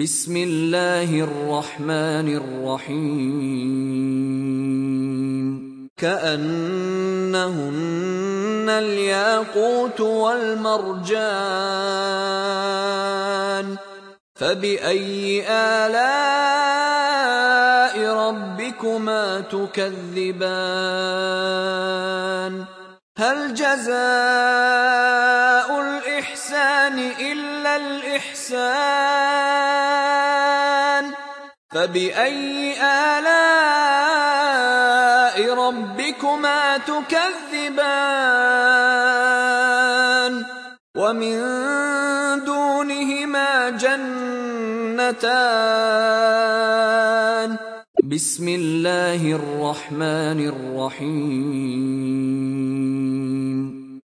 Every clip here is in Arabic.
بسم الله الرحمن الرحيم. كأنهن الياقوت والمرجان. فبأي آلاء ربكما تكذبان؟ هل جزاء الإحسان إلا الإحسان؟ فبأي آلاء ربكما تكذبان؟ ومن دونهما جنتان. بسم الله الرحمن الرحيم.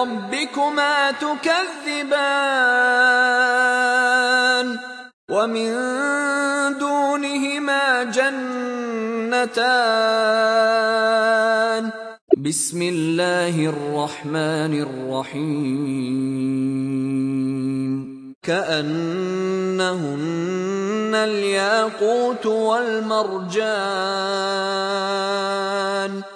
ربكما تكذبان ومن دونهما جنتان. بسم الله الرحمن الرحيم. كأنهن الياقوت والمرجان.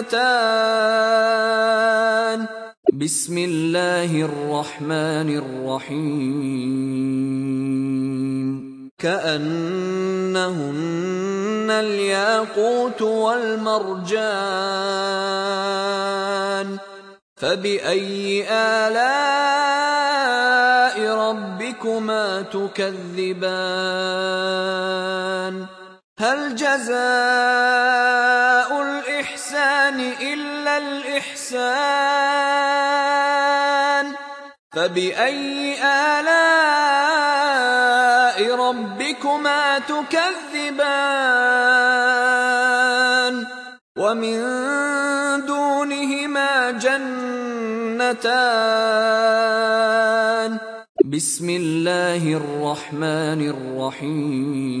جنتان بسم الله الرحمن الرحيم. كأنهن الياقوت والمرجان. فبأي آلاء ربكما تكذبان؟ هل جزاء إلا الإحسان. فبأي آلاء ربكما تكذبان؟ ومن دونهما جنتان. بسم الله الرحمن الرحيم.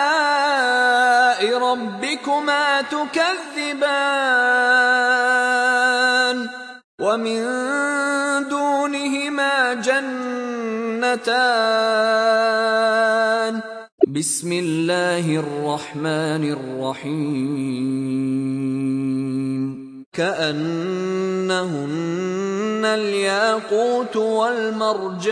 تكذبان ومن دونهما جنتان بسم الله الرحمن الرحيم كأنهن الياقوت والمرجان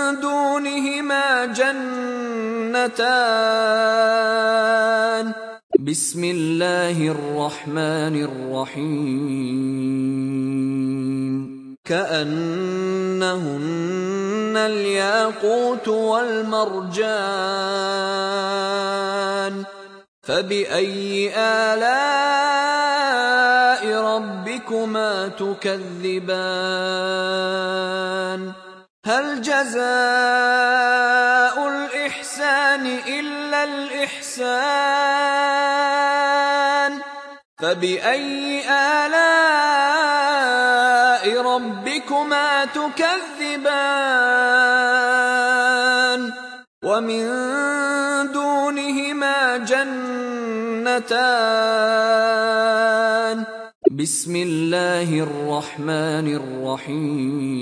جنتان بسم الله الرحمن الرحيم. كأنهن الياقوت والمرجان. فبأي آلاء ربكما تكذبان؟ هل جزاء الإحسان إلا الإحسان. فبأي آلاء ربكما تكذبان؟ ومن دونهما جنتان. بسم الله الرحمن الرحيم.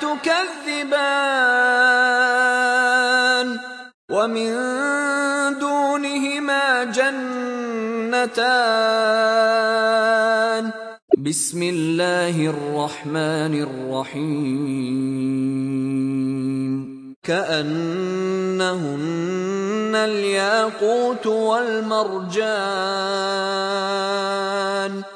تكذبان ومن دونهما جنتان. بسم الله الرحمن الرحيم. كأنهن الياقوت والمرجان.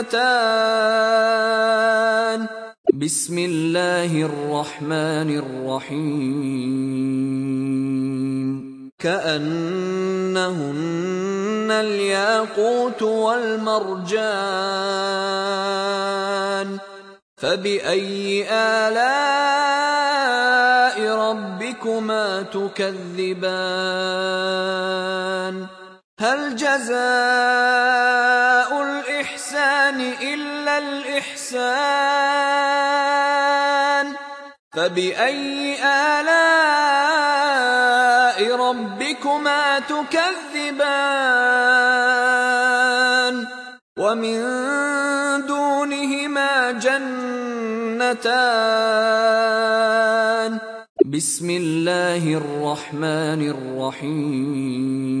جنتان بسم الله الرحمن الرحيم كأنهن الياقوت والمرجان. فبأي آلاء ربكما تكذبان؟ هل جزاء الإحسان إلا الإحسان فبأي آلاء ربكما تكذبان ومن دونهما جنتان بسم الله الرحمن الرحيم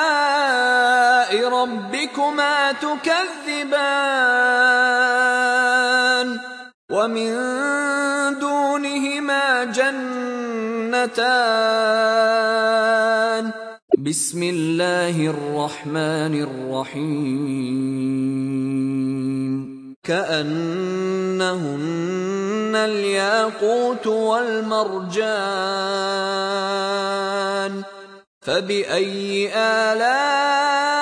تكذبان ومن دونهما جنتان بسم الله الرحمن الرحيم كأنهن الياقوت والمرجان فبأي آلاء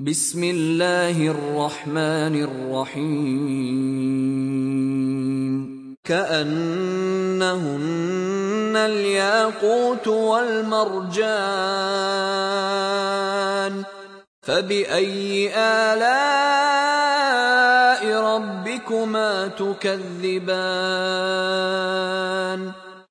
بسم الله الرحمن الرحيم. كأنهن الياقوت والمرجان. فبأي آلاء ربكما تكذبان؟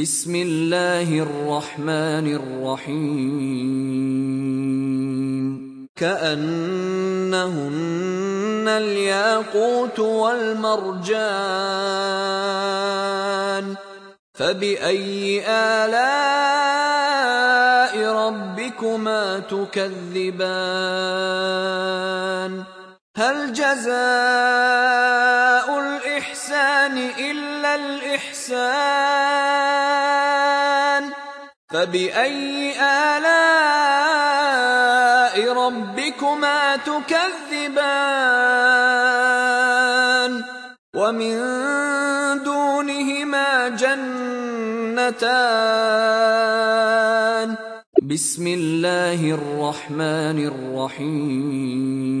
بسم الله الرحمن الرحيم. كأنهن الياقوت والمرجان. فبأي آلاء ربكما تكذبان؟ هل جزاء الإحسان إلا الإحسان؟ فبأي آلاء ربكما تكذبان ومن دونهما جنتان بسم الله الرحمن الرحيم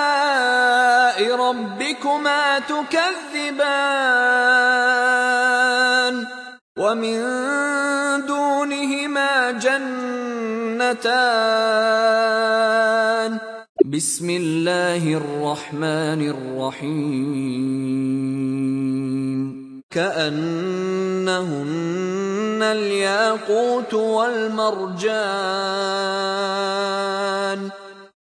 ربكما تكذبان ومن دونهما جنتان بسم الله الرحمن الرحيم كأنهن الياقوت والمرجان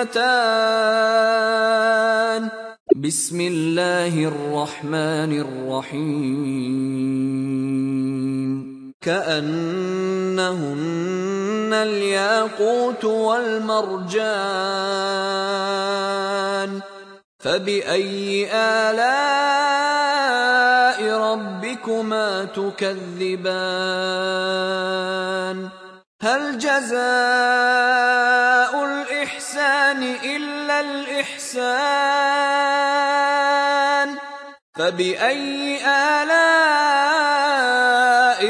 جنتان بسم الله الرحمن. الرحيم كأنهن الياقوت والمرجان فبأي آلاء ربكما تكذبان هل جزاء الإحسان. فبأي آلاء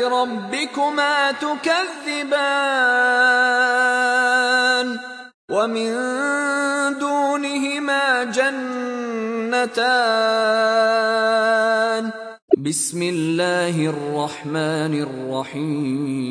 ربكما تكذبان؟ ومن دونهما جنتان. بسم الله الرحمن الرحيم.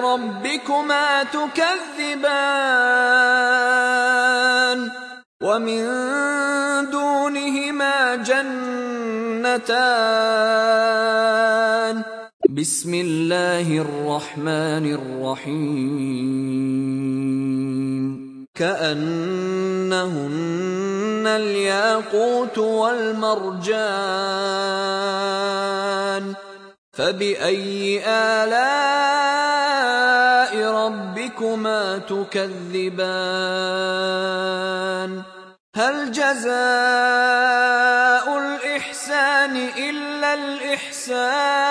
ربكما تكذبان ومن دونهما جنتان بسم الله الرحمن الرحيم كأنهن الياقوت والمرجان فبأي آلاء ربكما تكذبان هل جزاء الإحسان إلا الإحسان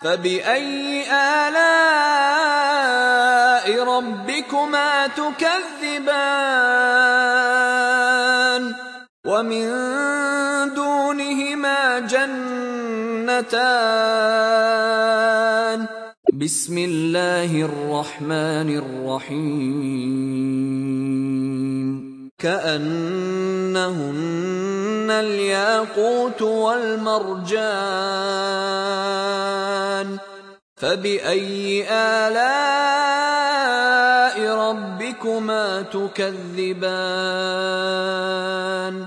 فبأي آلاء ربكما تكذبان ومن دونهما جنتان. بسم الله الرحمن الرحيم. كأنهن الياقوت والمرجان. فبأي آلاء ربكما تكذبان؟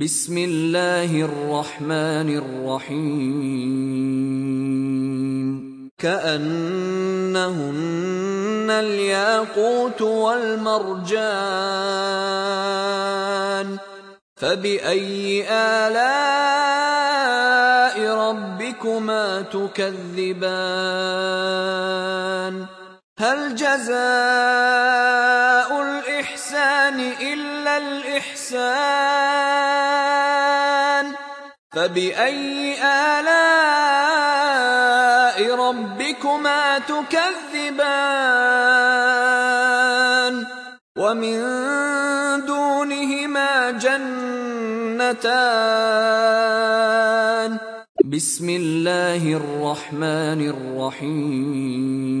بسم الله الرحمن الرحيم. كأنهن الياقوت والمرجان. فبأي آلاء ربكما تكذبان؟ هل جزاء الإحسان إلا الإحسان فبأي آلاء ربكما تكذبان ومن دونهما جنتان بسم الله الرحمن الرحيم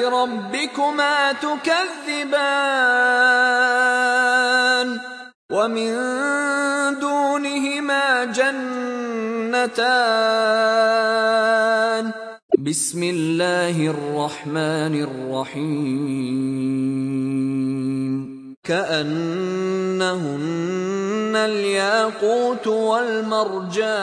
ربكما تكذبان ومن دونهما جنتان. بسم الله الرحمن الرحيم. كأنهن الياقوت والمرجان.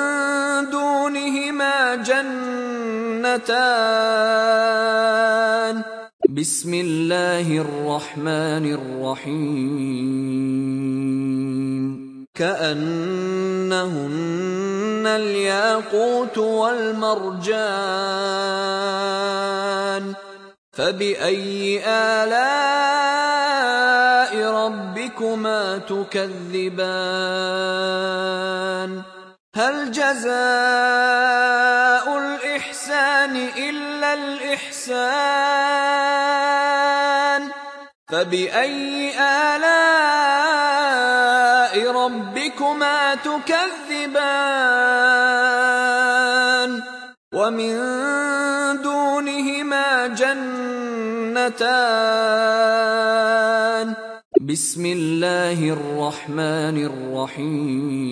جنتان بسم الله الرحمن الرحيم. كأنهن الياقوت والمرجان. فبأي آلاء ربكما تكذبان؟ هل جزاء الإحسان إلا الإحسان. فبأي آلاء ربكما تكذبان؟ ومن دونهما جنتان. بسم الله الرحمن الرحيم.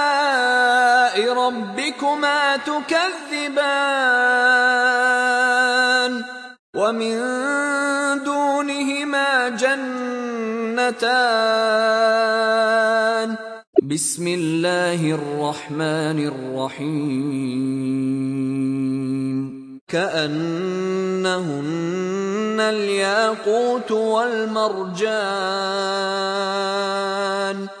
ربكما تكذبان ومن دونهما جنتان. بسم الله الرحمن الرحيم. كأنهن الياقوت والمرجان.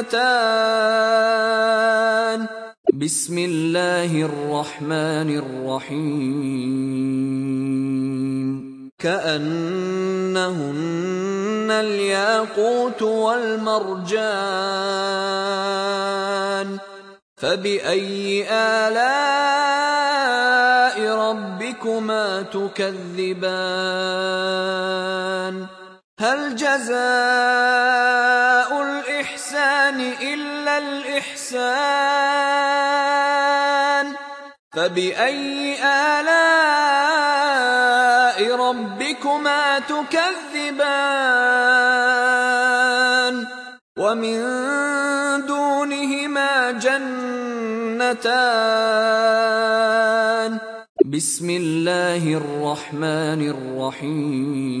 جنتان بسم الله الرحمن الرحيم. كأنهن الياقوت والمرجان. فبأي آلاء ربكما تكذبان؟ هل جزاء إلا الإحسان. فبأي آلاء ربكما تكذبان؟ ومن دونهما جنتان. بسم الله الرحمن الرحيم.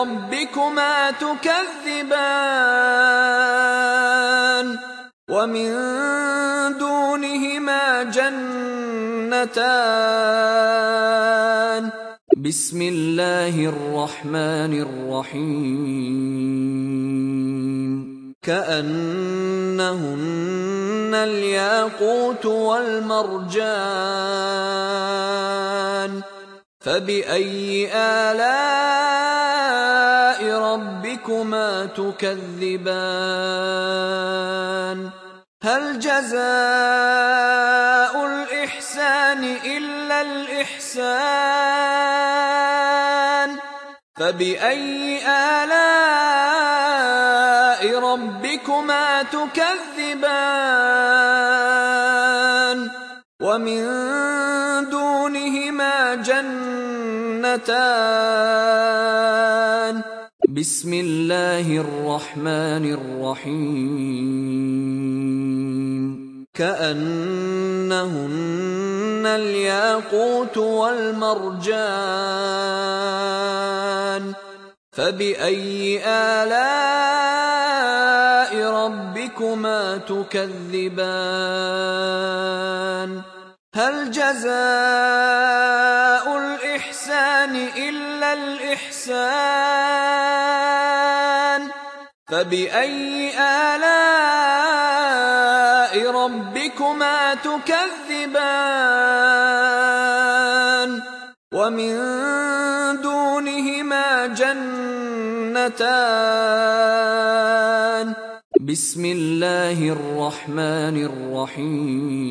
ربكما تكذبان ومن دونهما جنتان. بسم الله الرحمن الرحيم. كأنهن الياقوت والمرجان. فبأي آلاء ربكما تكذبان هل جزاء الإحسان إلا الإحسان فبأي آلاء ربكما تكذبان ومن دونهما جنتان بسم الله الرحمن الرحيم. كأنهن الياقوت والمرجان. فبأي آلاء ربكما تكذبان؟ هل جزاء الإحسان. فبأي آلاء ربكما تكذبان؟ ومن دونهما جنتان. بسم الله الرحمن الرحيم.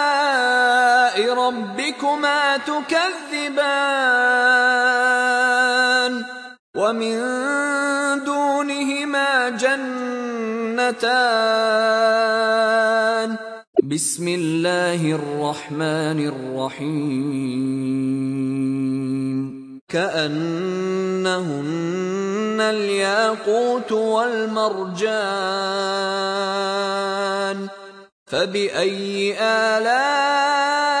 ربكما تكذبان ومن دون دونهما جنتان بسم الله الرحمن الرحيم كأنهن الياقوت والمرجان فبأي آلاء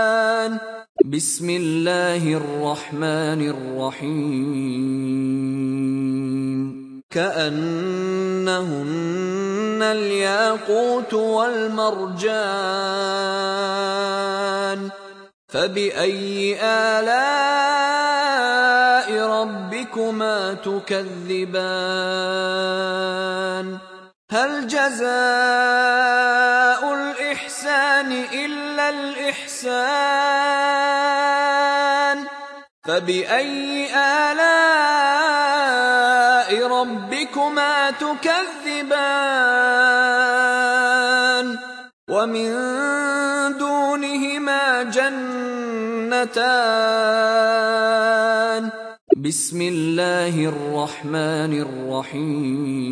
بسم الله الرحمن الرحيم. كأنهن الياقوت والمرجان. فبأي آلاء ربكما تكذبان؟ هل جزاء الإحسان إلا الإحسان؟ فبأي آلاء ربكما تكذبان؟ ومن دونهما جنتان. بسم الله الرحمن الرحيم.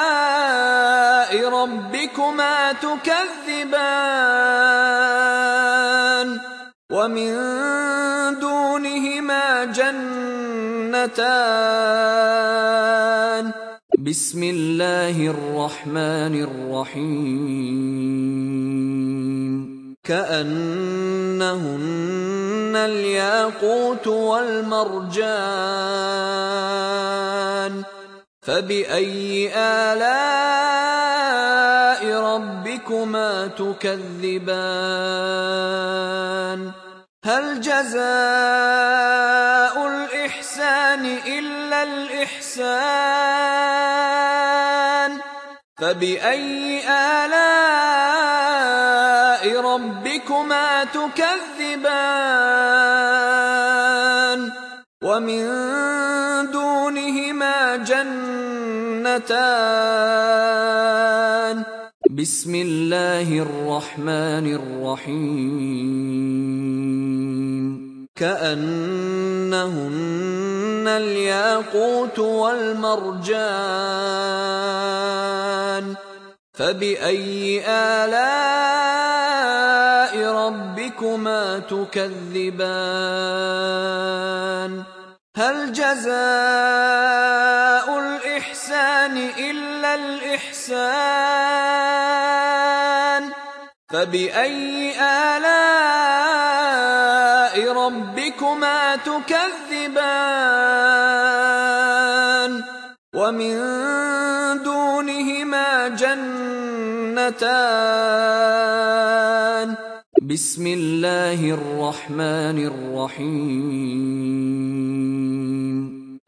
ربكما تكذبان ومن دونهما جنتان. بسم الله الرحمن الرحيم. كأنهن الياقوت والمرجان. فبأي آلاء ربكما تكذبان هل جزاء الإحسان إلا الإحسان فبأي آلاء ربكما تكذبان ومن دونهما جنتان بسم الله الرحمن الرحيم. كأنهن الياقوت والمرجان. فبأي آلاء ربكما تكذبان؟ هل جزاء الإحسان. فبأي آلاء ربكما تكذبان؟ ومن دونهما جنتان. بسم الله الرحمن الرحيم.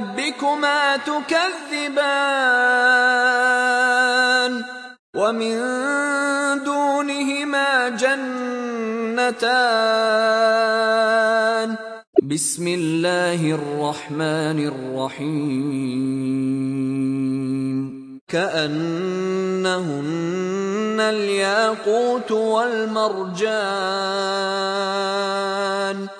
ربكما تكذبان ومن دونهما جنتان. بسم الله الرحمن الرحيم. كأنهن الياقوت والمرجان.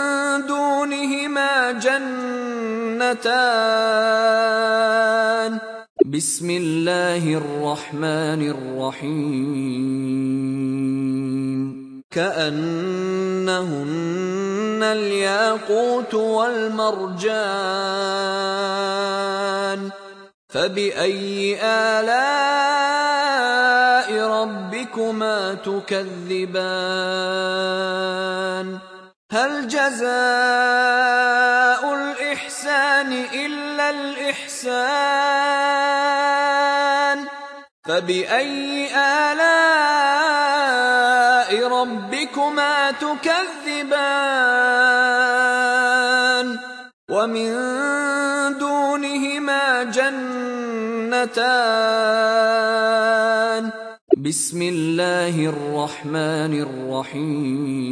جنتان بسم الله الرحمن الرحيم كأنهن الياقوت والمرجان. فبأي آلاء ربكما تكذبان؟ هل جزاء الإحسان. فبأي آلاء ربكما تكذبان؟ ومن دونهما جنتان. بسم الله الرحمن الرحيم.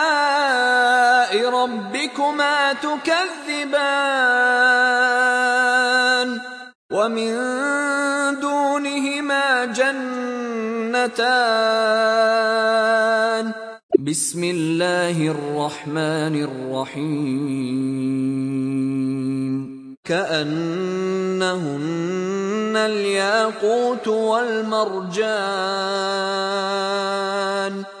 ربكما تكذبان ومن دونهما جنتان. بسم الله الرحمن الرحيم. كأنهن الياقوت والمرجان.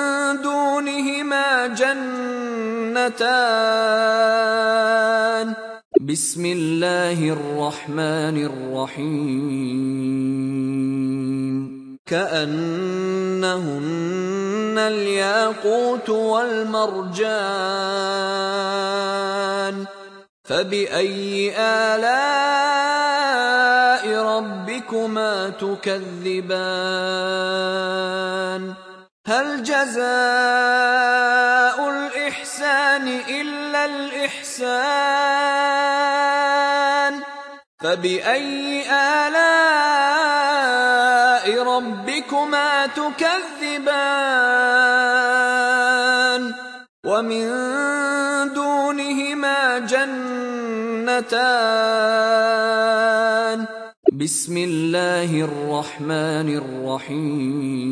جنتان بسم الله الرحمن الرحيم. كأنهن الياقوت والمرجان. فبأي آلاء ربكما تكذبان؟ هل جزاء إلا الإحسان فبأي آلاء ربكما تكذبان ومن دونهما جنتان بسم الله الرحمن الرحيم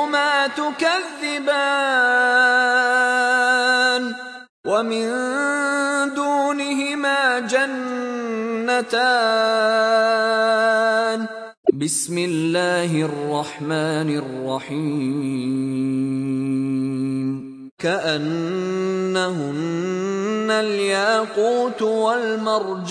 ربكما تكذبان ومن دونهما جنتان بسم الله الرحمن الرحيم كأنهن الياقوت والمرجان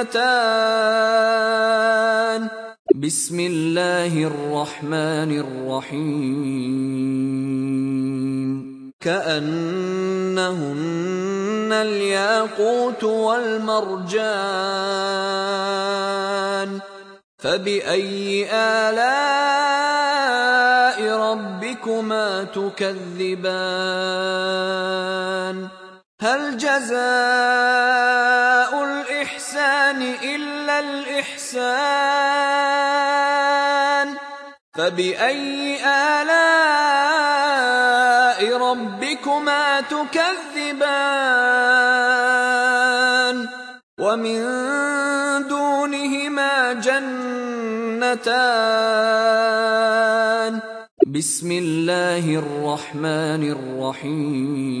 جنتان بسم الله الرحمن الرحيم. كأنهن الياقوت والمرجان. فبأي آلاء ربكما تكذبان؟ هل جزاء إلا الإحسان. فبأي آلاء ربكما تكذبان؟ ومن دونهما جنتان. بسم الله الرحمن الرحيم.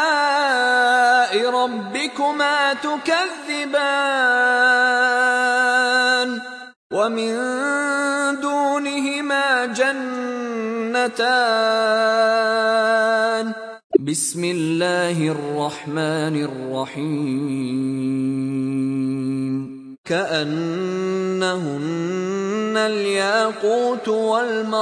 ربكما تكذبان ومن دونهما جنتان. بسم الله الرحمن الرحيم. كأنهن الياقوت والمرجان.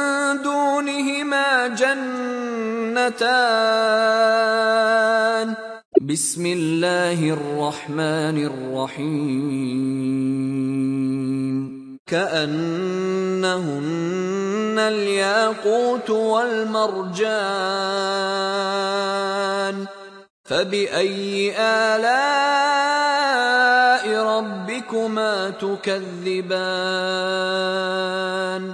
دونهما جنتان. بسم الله الرحمن الرحيم. كأنهن الياقوت والمرجان. فبأي آلاء ربكما تكذبان؟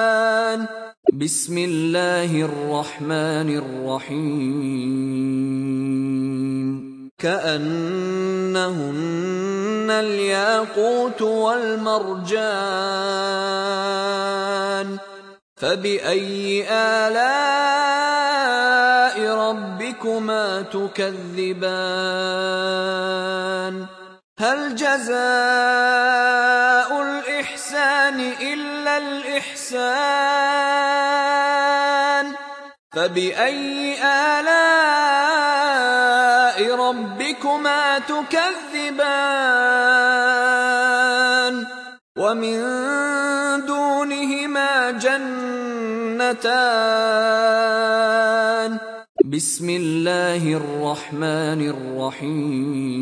بسم الله الرحمن الرحيم. كأنهن الياقوت والمرجان. فبأي آلاء ربكما تكذبان؟ هل جزاء الإحسان إلا الإحسان. فبأي آلاء ربكما تكذبان؟ ومن دونهما جنتان. بسم الله الرحمن الرحيم.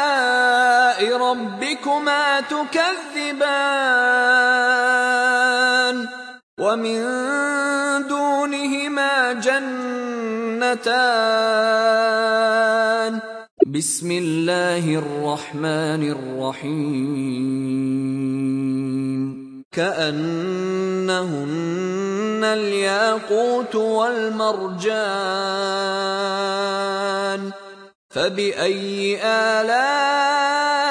ربكما تكذبان ومن دونهما جنتان بسم الله الرحمن الرحيم كأنهن الياقوت والمرجان فبأي آلاء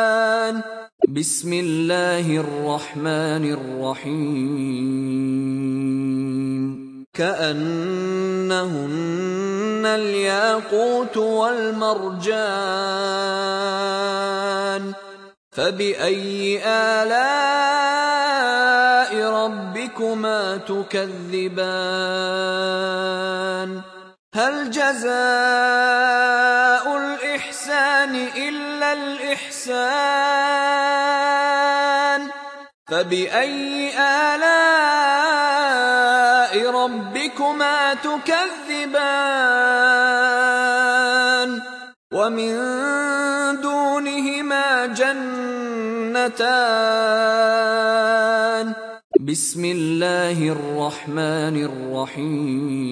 بسم الله الرحمن الرحيم. كأنهن الياقوت والمرجان. فبأي آلاء ربكما تكذبان؟ هل جزاء الإحسان إلا الإحسان. فبأي آلاء ربكما تكذبان؟ ومن دونهما جنتان. بسم الله الرحمن الرحيم.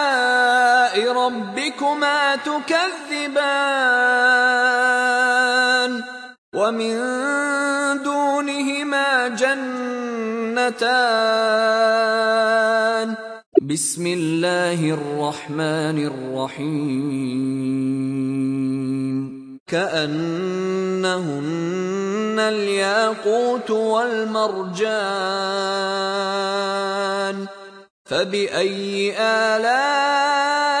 ربكما تكذبان ومن دونهما جنتان. بسم الله الرحمن الرحيم. كأنهن الياقوت والمرجان. فبأي آلاء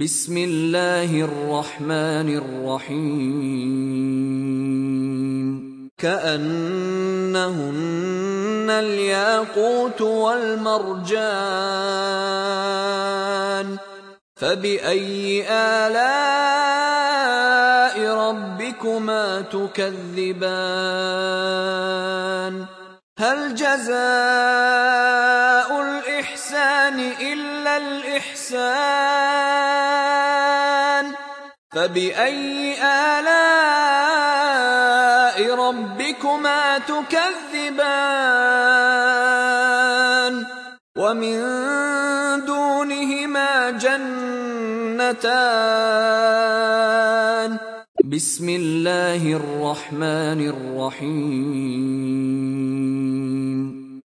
بسم الله الرحمن الرحيم. كأنهن الياقوت والمرجان. فبأي آلاء ربكما تكذبان؟ هل جزاء الإحسان إلا الإحسان؟ فبأي آلاء ربكما تكذبان؟ ومن دونهما جنتان. بسم الله الرحمن الرحيم.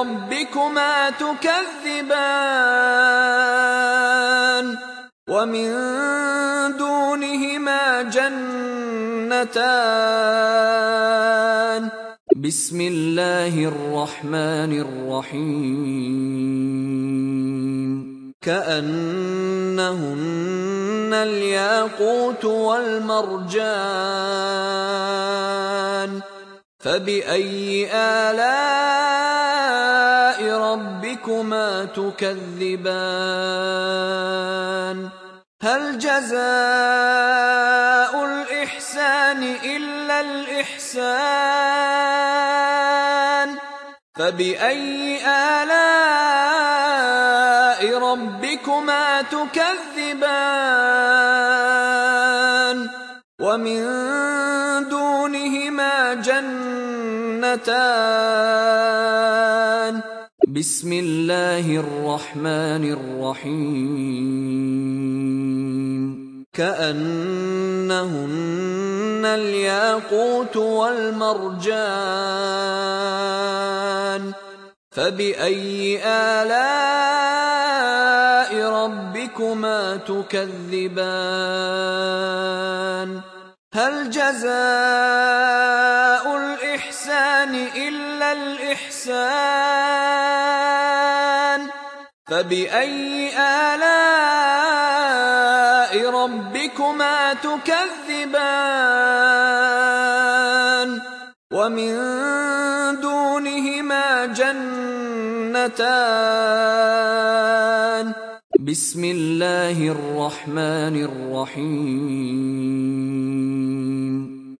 ربكما تكذبان ومن دونهما جنتان بسم الله الرحمن الرحيم كأنهن الياقوت والمرجان فبأي آلاء ربكما تكذبان هل جزاء الإحسان إلا الإحسان فبأي آلاء ربكما تكذبان ومن دونهما جنتان بسم الله الرحمن الرحيم. كأنهن الياقوت والمرجان. فبأي آلاء ربكما تكذبان؟ هل جزاء الإحسان إلا الإحسان؟ فبأي آلاء ربكما تكذبان؟ ومن دونهما جنتان. بسم الله الرحمن الرحيم.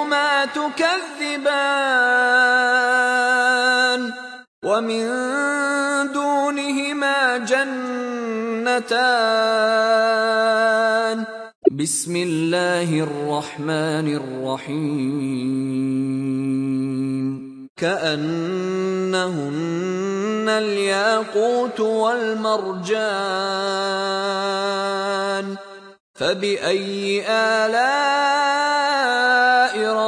ربكما تكذبان ومن دونهما جنتان. بسم الله الرحمن الرحيم. كأنهن الياقوت والمرجان. فبأي آلاء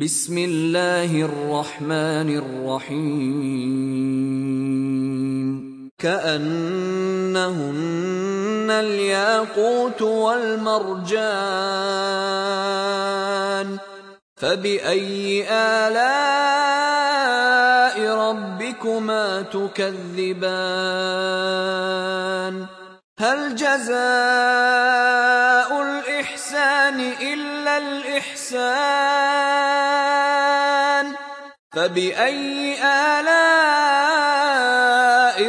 بسم الله الرحمن الرحيم. كأنهن الياقوت والمرجان. فبأي آلاء ربكما تكذبان؟ هل جزاء الإحسان إلا الإحسان؟ فبأي آلاء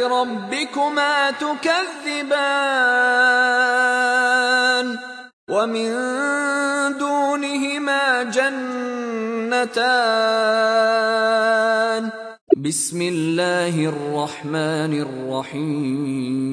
ربكما تكذبان؟ ومن دونهما جنتان. بسم الله الرحمن الرحيم.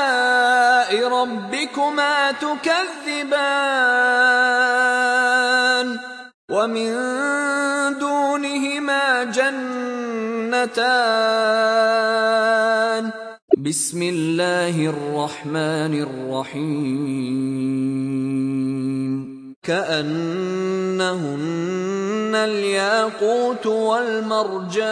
ربكما تكذبان ومن دون جنتان. بسم الله الرحمن الرحيم. كأنهن الياقوت والمرجان.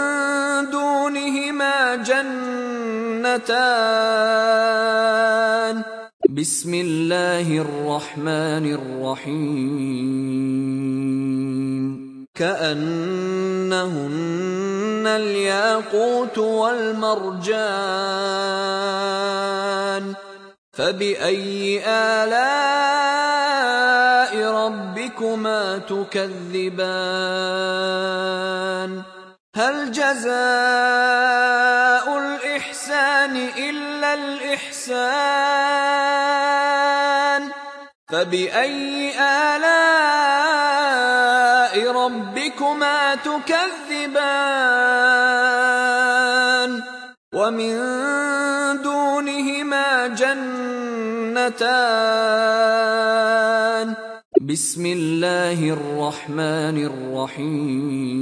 جنتان بسم الله الرحمن الرحيم. كأنهن الياقوت والمرجان. فبأي آلاء ربكما تكذبان؟ هل جزاء الإحسان. فبأي آلاء ربكما تكذبان؟ ومن دونهما جنتان. بسم الله الرحمن الرحيم.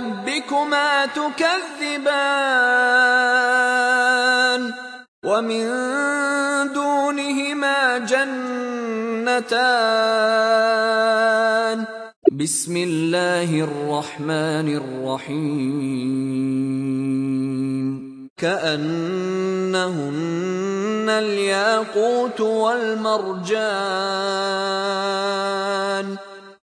ربكما تكذبان ومن دونهما جنتان. بسم الله الرحمن الرحيم. كأنهن الياقوت والمرجان.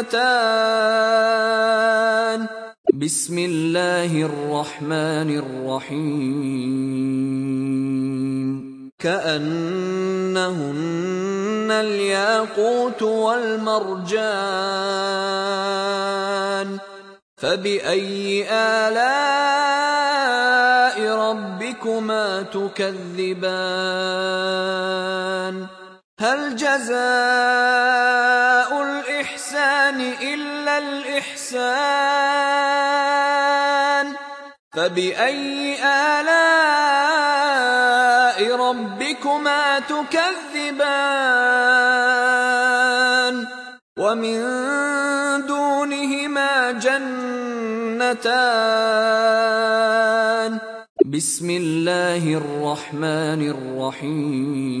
جنتان بسم الله الرحمن الرحيم. كأنهن الياقوت والمرجان. فبأي آلاء ربكما تكذبان؟ هل جزاء الإحسان. فبأي آلاء ربكما تكذبان؟ ومن دونهما جنتان. بسم الله الرحمن الرحيم.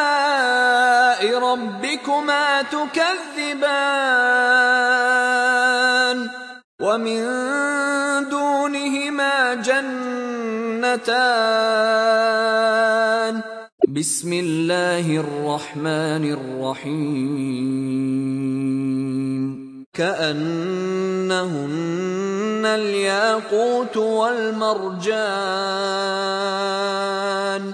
ربكما تكذبان ومن دونهما جنتان. بسم الله الرحمن الرحيم. كأنهن الياقوت والمرجان.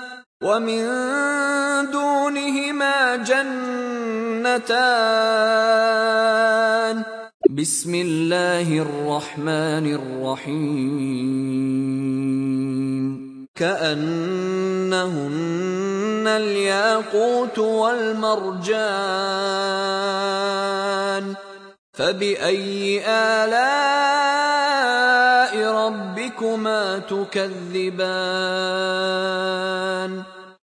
ومن دونهما جنتان. بسم الله الرحمن الرحيم. كأنهن الياقوت والمرجان. فبأي آلاء ربكما تكذبان؟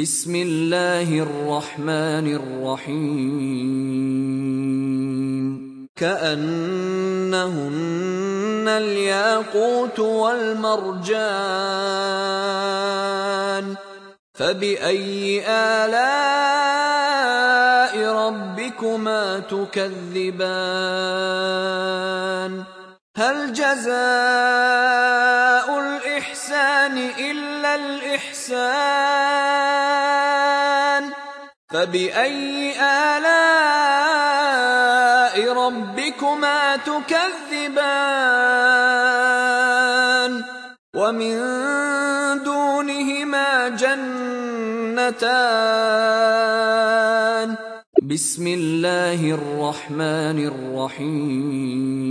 بسم الله الرحمن الرحيم. كأنهن الياقوت والمرجان. فبأي آلاء ربكما تكذبان؟ هل جزاء الإحسان إلا الإحسان فبأي آلاء ربكما تكذبان ومن دونهما جنتان بسم الله الرحمن الرحيم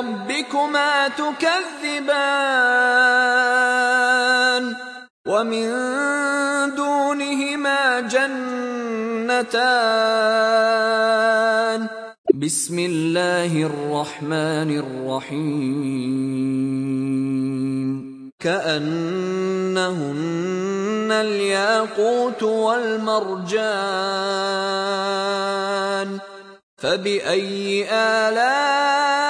ربكما تكذبان ومن دونهما جنتان بسم الله الرحمن الرحيم كأنهن الياقوت والمرجان فبأي آلاء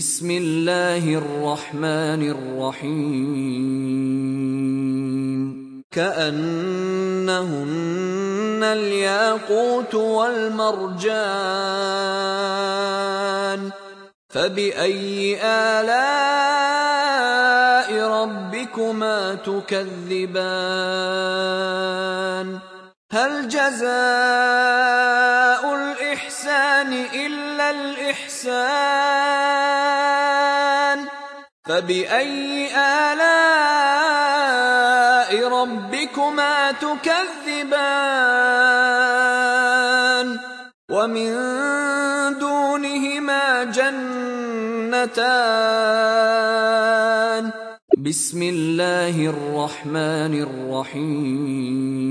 بسم الله الرحمن الرحيم. كأنهن الياقوت والمرجان. فبأي آلاء ربكما تكذبان؟ هل جزاء الإحسان إلا الإحسان فبأي آلاء ربكما تكذبان ومن دونهما جنتان بسم الله الرحمن الرحيم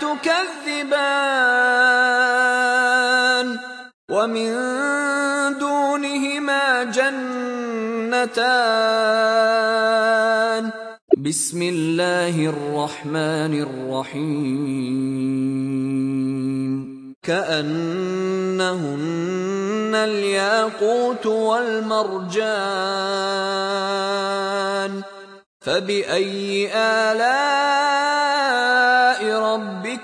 تكذبان ومن دونهما جنتان. بسم الله الرحمن الرحيم. كأنهن الياقوت والمرجان. فبأي آلاء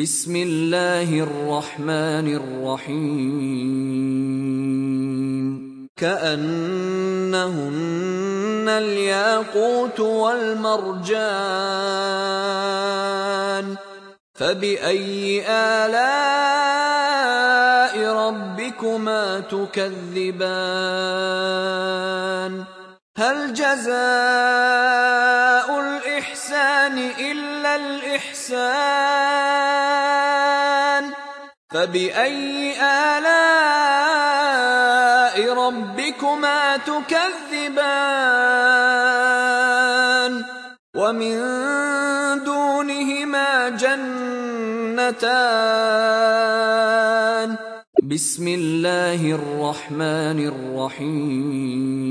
بسم الله الرحمن الرحيم. كأنهن الياقوت والمرجان. فبأي آلاء ربكما تكذبان؟ هل جزاء الإحسان إلا الإحسان فبأي آلاء ربكما تكذبان ومن دونهما جنتان بسم الله الرحمن الرحيم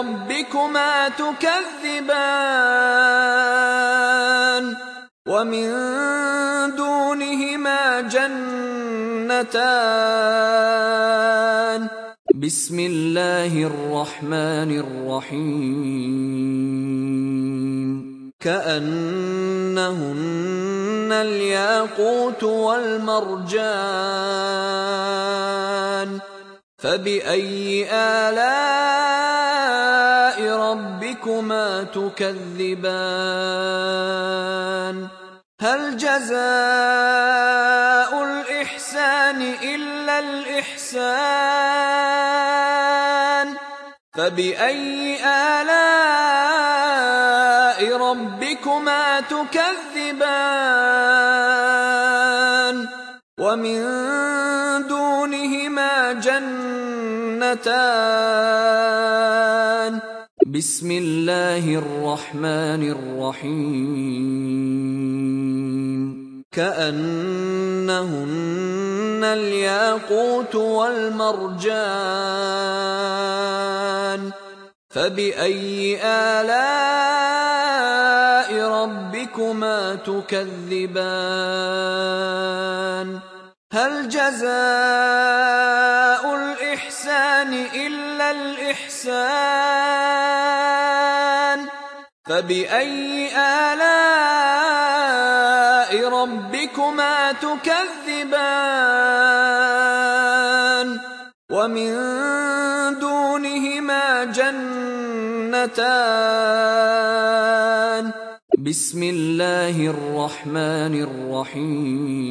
ربكما تكذبان ومن دونهما جنتان بسم الله الرحمن الرحيم كأنهن الياقوت والمرجان فبأي آلاء ربكما تكذبان هل جزاء الإحسان إلا الإحسان فبأي آلاء ربكما تكذبان ومن دونهما جنتان بسم الله الرحمن الرحيم. كأنهن الياقوت والمرجان. فبأي آلاء ربكما تكذبان؟ هل جزاء الإحسان إلا الإحسان. فبأي آلاء ربكما تكذبان؟ ومن دونهما جنتان. بسم الله الرحمن الرحيم.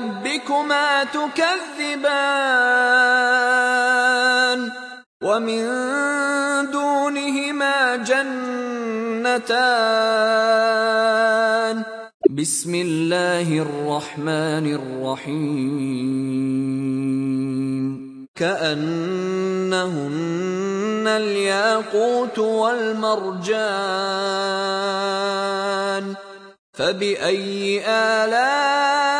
ربكما تكذبان ومن دونهما جنتان. بسم الله الرحمن الرحيم. كأنهن الياقوت والمرجان. فبأي آلاء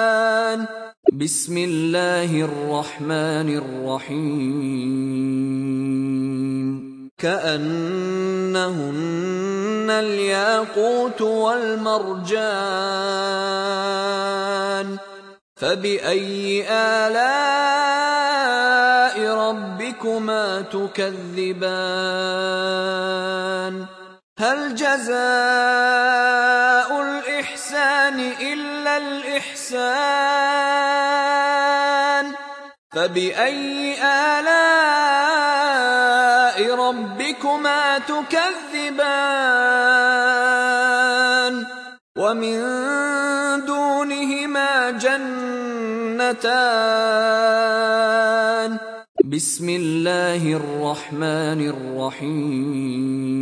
بسم الله الرحمن الرحيم. كأنهن الياقوت والمرجان. فبأي آلاء ربكما تكذبان؟ هل جزاء الإحسان إلا الإحسان فبأي آلاء ربكما تكذبان ومن دونهما جنتان بسم الله الرحمن الرحيم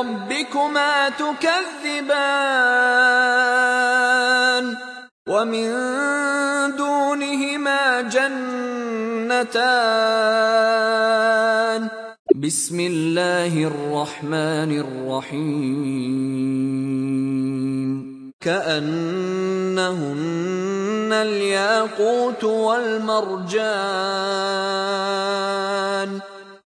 ربكما تكذبان ومن دونهما جنتان بسم الله الرحمن الرحيم كأنهن الياقوت والمرجان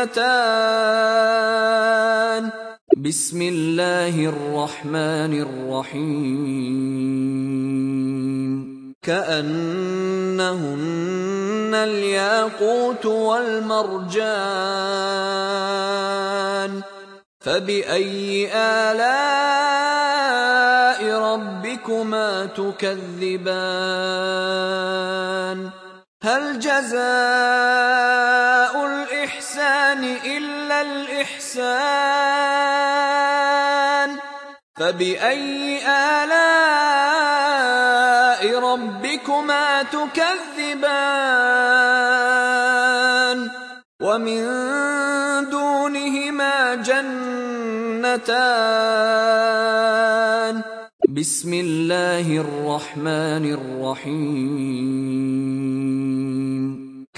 جنتان بسم الله الرحمن. الرحيم كأنهن الياقوت والمرجان فبأي آلاء ربكما تكذبان هل جزاء الإحسان إلا الإحسان. فبأي آلاء ربكما تكذبان؟ ومن دونهما جنتان. بسم الله الرحمن الرحيم.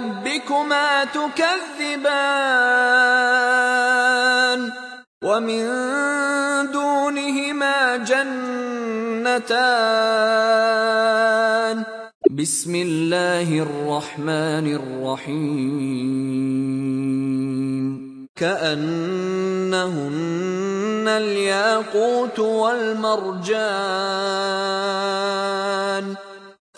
ربكما تكذبان ومن دونهما جنتان. بسم الله الرحمن الرحيم. كأنهن الياقوت والمرجان.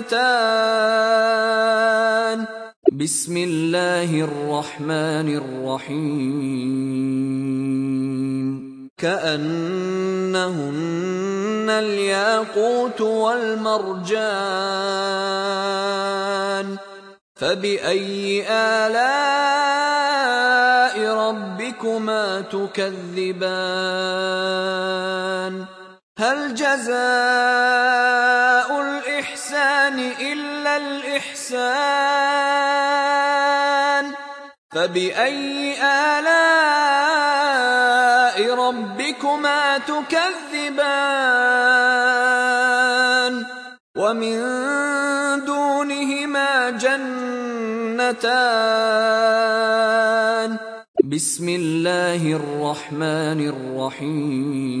جنتان بسم الله الرحمن الرحيم. كأنهن الياقوت والمرجان. فبأي آلاء ربكما تكذبان؟ هل جزاء الإحسان إلا الإحسان. فبأي آلاء ربكما تكذبان؟ ومن دونهما جنتان. بسم الله الرحمن الرحيم.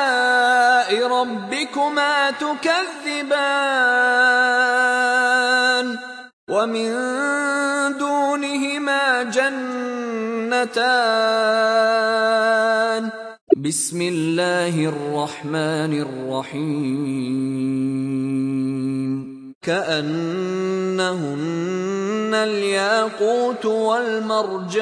ربكما تكذبان ومن دونهما جنتان بسم الله الرحمن الرحيم كأنهن الياقوت والمرجان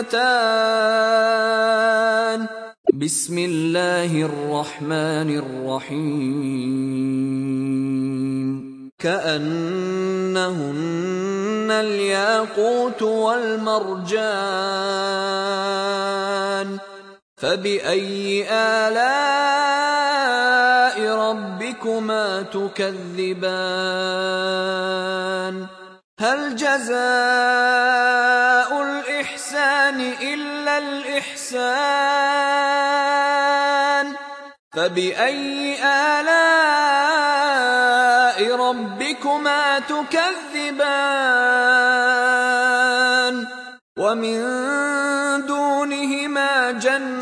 جنتان بسم الله الرحمن الرحيم. كأنهن الياقوت والمرجان. فبأي آلاء ربكما تكذبان؟ هل جزاء الإحسان إلا الإحسان. فبأي آلاء ربكما تكذبان؟ ومن دونهما جنتان.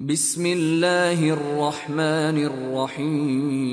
بسم الله الرحمن الرحيم.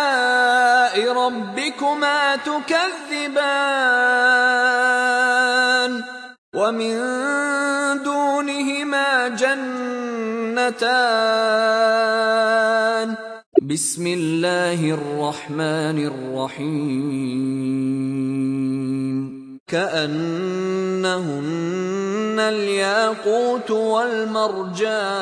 ربكما تكذبان ومن دونهما جنتان. بسم الله الرحمن الرحيم. كأنهن الياقوت والمرجان.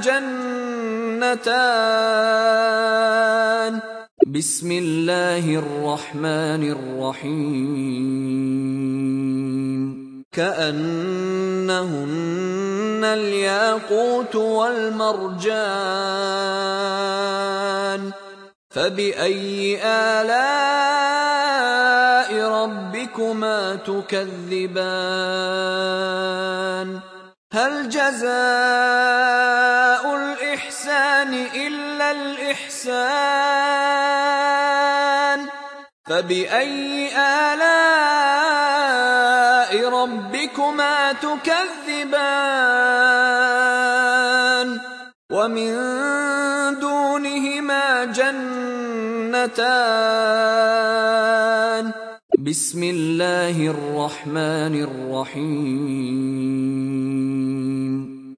جنتان. بسم الله الرحمن الرحيم. كأنهن الياقوت والمرجان. فبأي آلاء ربكما تكذبان؟ هل جزاء الإحسان إلا الإحسان. فبأي آلاء ربكما تكذبان؟ ومن دونهما جنتان. بسم الله الرحمن الرحيم.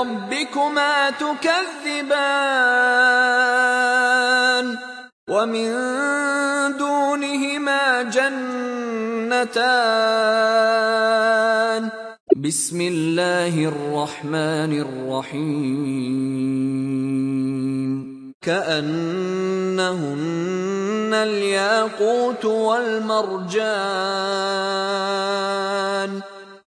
ربكما تكذبان ومن دونهما جنتان بسم الله الرحمن الرحيم كأنهن الياقوت والمرجان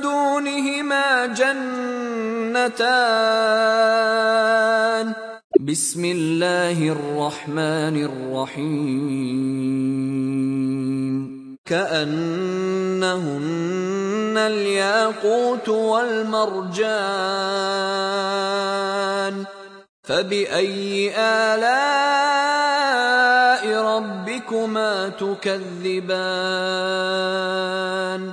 دونهما جنتان. بسم الله الرحمن الرحيم. كأنهن الياقوت والمرجان. فبأي آلاء ربكما تكذبان؟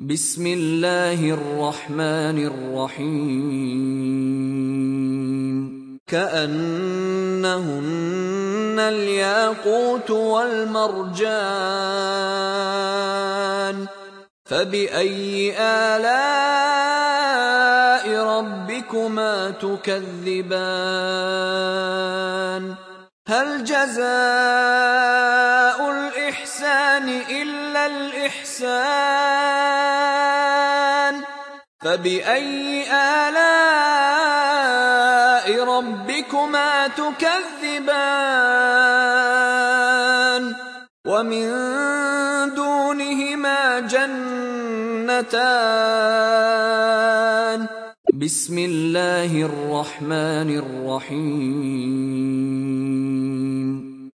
بسم الله الرحمن الرحيم. كأنهن الياقوت والمرجان. فبأي آلاء ربكما تكذبان؟ هل جزاء الإحسان إلا الإحسان. فبأي آلاء ربكما تكذبان؟ ومن دونهما جنتان. بسم الله الرحمن الرحيم.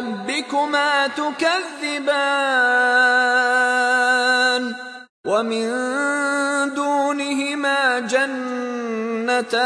ربكما تكذبان ومن دونهما جنتان